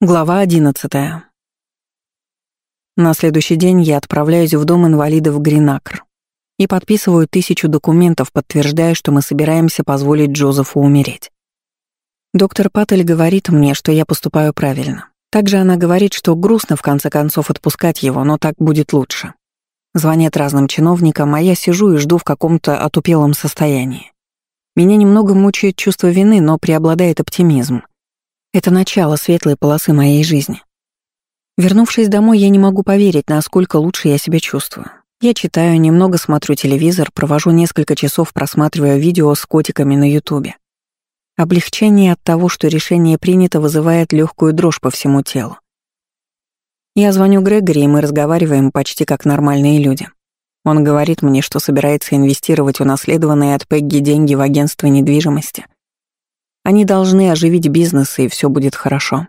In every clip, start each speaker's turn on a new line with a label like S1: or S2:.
S1: Глава 11. На следующий день я отправляюсь в дом инвалидов Гринакр и подписываю тысячу документов, подтверждая, что мы собираемся позволить Джозефу умереть. Доктор Паттель говорит мне, что я поступаю правильно. Также она говорит, что грустно в конце концов отпускать его, но так будет лучше. Звонят разным чиновникам, а я сижу и жду в каком-то отупелом состоянии. Меня немного мучает чувство вины, но преобладает оптимизм — это начало светлой полосы моей жизни. Вернувшись домой, я не могу поверить, насколько лучше я себя чувствую. Я читаю, немного смотрю телевизор, провожу несколько часов, просматривая видео с котиками на Ютубе. Облегчение от того, что решение принято, вызывает легкую дрожь по всему телу. Я звоню Грегори, и мы разговариваем почти как нормальные люди. Он говорит мне, что собирается инвестировать унаследованные от Пегги деньги в агентство недвижимости — они должны оживить бизнес, и все будет хорошо.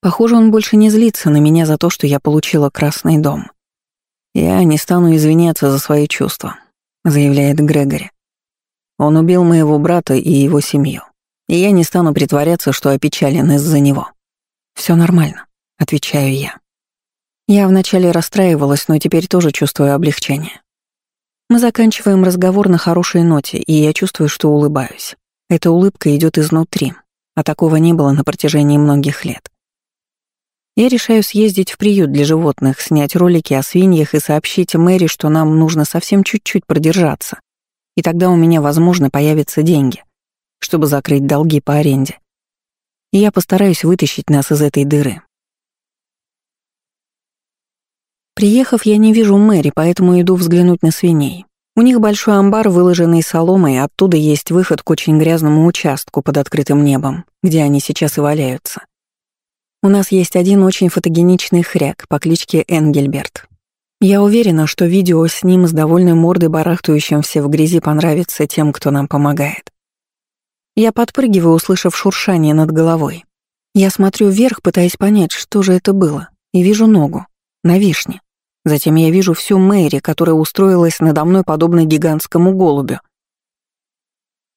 S1: Похоже, он больше не злится на меня за то, что я получила красный дом. Я не стану извиняться за свои чувства, заявляет Грегори. Он убил моего брата и его семью. И я не стану притворяться, что опечален из-за него. Все нормально, отвечаю я. Я вначале расстраивалась, но теперь тоже чувствую облегчение. Мы заканчиваем разговор на хорошей ноте, и я чувствую, что улыбаюсь. Эта улыбка идет изнутри, а такого не было на протяжении многих лет. Я решаю съездить в приют для животных, снять ролики о свиньях и сообщить Мэри, что нам нужно совсем чуть-чуть продержаться, и тогда у меня, возможно, появятся деньги, чтобы закрыть долги по аренде. И я постараюсь вытащить нас из этой дыры. Приехав, я не вижу Мэри, поэтому иду взглянуть на свиней. У них большой амбар, выложенный соломой, оттуда есть выход к очень грязному участку под открытым небом, где они сейчас и валяются. У нас есть один очень фотогеничный хряк по кличке Энгельберт. Я уверена, что видео с ним с довольной мордой, барахтающимся в грязи, понравится тем, кто нам помогает. Я подпрыгиваю, услышав шуршание над головой. Я смотрю вверх, пытаясь понять, что же это было, и вижу ногу на вишне. Затем я вижу всю Мэри, которая устроилась надо мной подобно гигантскому голубю.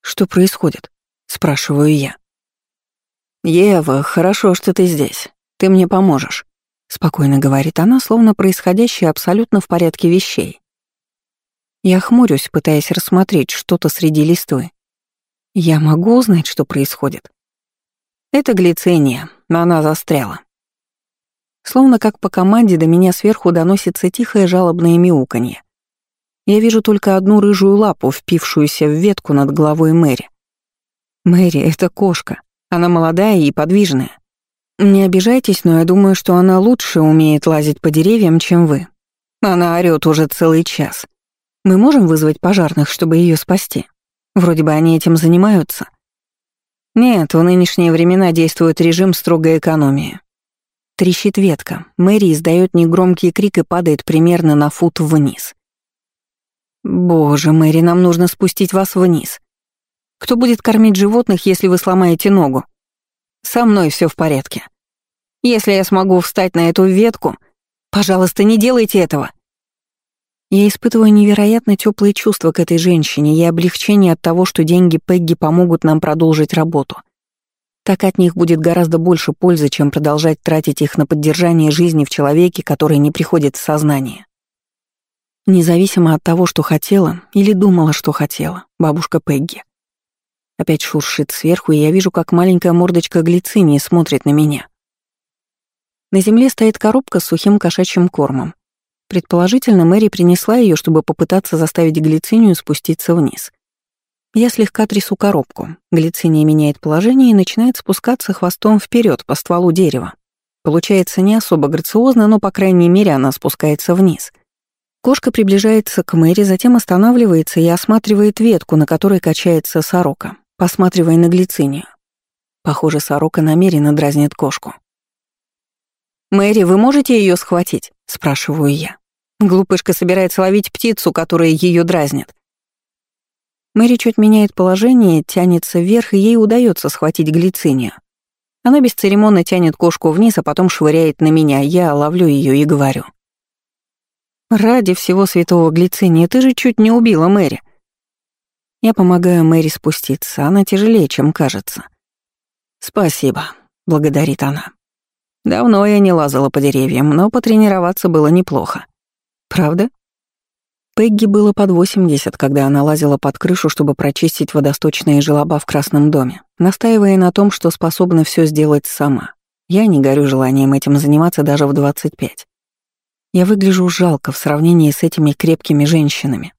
S1: «Что происходит?» — спрашиваю я. «Ева, хорошо, что ты здесь. Ты мне поможешь», — спокойно говорит она, словно происходящее абсолютно в порядке вещей. Я хмурюсь, пытаясь рассмотреть что-то среди листвы. Я могу узнать, что происходит. Это глициния, она застряла. Словно как по команде до меня сверху доносится тихое жалобное мяуканье. Я вижу только одну рыжую лапу, впившуюся в ветку над головой Мэри. Мэри — это кошка. Она молодая и подвижная. Не обижайтесь, но я думаю, что она лучше умеет лазить по деревьям, чем вы. Она орёт уже целый час. Мы можем вызвать пожарных, чтобы ее спасти? Вроде бы они этим занимаются. Нет, в нынешние времена действует режим строгой экономии. Трещит ветка. Мэри издает негромкий крик и падает примерно на фут вниз. «Боже, Мэри, нам нужно спустить вас вниз. Кто будет кормить животных, если вы сломаете ногу? Со мной все в порядке. Если я смогу встать на эту ветку, пожалуйста, не делайте этого». Я испытываю невероятно теплые чувства к этой женщине и облегчение от того, что деньги Пегги помогут нам продолжить работу — так от них будет гораздо больше пользы, чем продолжать тратить их на поддержание жизни в человеке, который не приходит в сознание. Независимо от того, что хотела или думала, что хотела, бабушка Пегги. Опять шуршит сверху, и я вижу, как маленькая мордочка глицинии смотрит на меня. На земле стоит коробка с сухим кошачьим кормом. Предположительно, Мэри принесла ее, чтобы попытаться заставить глицинию спуститься вниз. Я слегка трясу коробку. Глициния меняет положение и начинает спускаться хвостом вперед по стволу дерева. Получается не особо грациозно, но, по крайней мере, она спускается вниз. Кошка приближается к Мэри, затем останавливается и осматривает ветку, на которой качается сорока, посматривая на глицинию. Похоже, сорока намеренно дразнит кошку. «Мэри, вы можете ее схватить?» — спрашиваю я. Глупышка собирается ловить птицу, которая ее дразнит. Мэри чуть меняет положение, тянется вверх, и ей удается схватить глицинию. Она бесцеремонно тянет кошку вниз, а потом швыряет на меня. Я ловлю ее и говорю. «Ради всего святого глициния, ты же чуть не убила Мэри». Я помогаю Мэри спуститься, она тяжелее, чем кажется. «Спасибо», — благодарит она. «Давно я не лазала по деревьям, но потренироваться было неплохо. Правда?» Пегги было под 80, когда она лазила под крышу, чтобы прочистить водосточные желоба в Красном доме, настаивая на том, что способна все сделать сама. Я не горю желанием этим заниматься даже в 25. Я выгляжу жалко в сравнении с этими крепкими женщинами.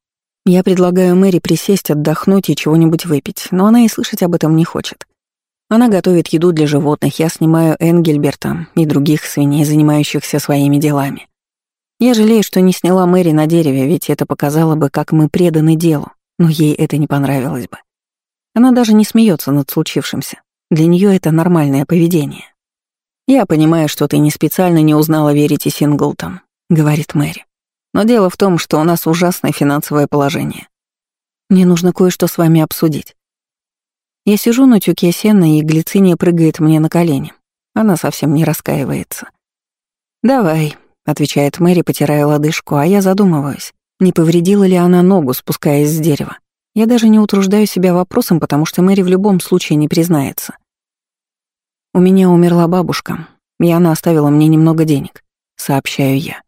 S1: Я предлагаю Мэри присесть, отдохнуть и чего-нибудь выпить, но она и слышать об этом не хочет. Она готовит еду для животных, я снимаю Энгельберта и других свиней, занимающихся своими делами. Я жалею, что не сняла Мэри на дереве, ведь это показало бы, как мы преданы делу, но ей это не понравилось бы. Она даже не смеется над случившимся. Для нее это нормальное поведение. «Я понимаю, что ты не специально не узнала Верите Синглтон», — говорит Мэри. «Но дело в том, что у нас ужасное финансовое положение. Мне нужно кое-что с вами обсудить». Я сижу на тюке сена, и глициния прыгает мне на колени. Она совсем не раскаивается. «Давай», — отвечает Мэри, потирая лодыжку, а я задумываюсь, не повредила ли она ногу, спускаясь с дерева. Я даже не утруждаю себя вопросом, потому что Мэри в любом случае не признается. «У меня умерла бабушка, и она оставила мне немного денег», — сообщаю я.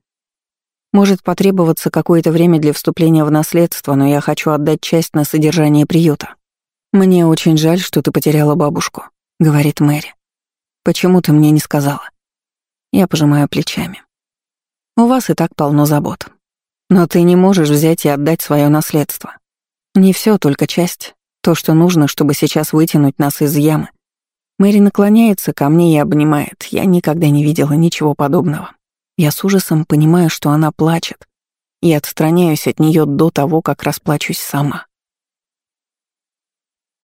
S1: «Может потребоваться какое-то время для вступления в наследство, но я хочу отдать часть на содержание приюта». «Мне очень жаль, что ты потеряла бабушку», — говорит Мэри. «Почему ты мне не сказала?» Я пожимаю плечами. У вас и так полно забот. Но ты не можешь взять и отдать свое наследство. Не все, только часть. То, что нужно, чтобы сейчас вытянуть нас из ямы. Мэри наклоняется ко мне и обнимает. Я никогда не видела ничего подобного. Я с ужасом понимаю, что она плачет, и отстраняюсь от нее до того, как расплачусь сама.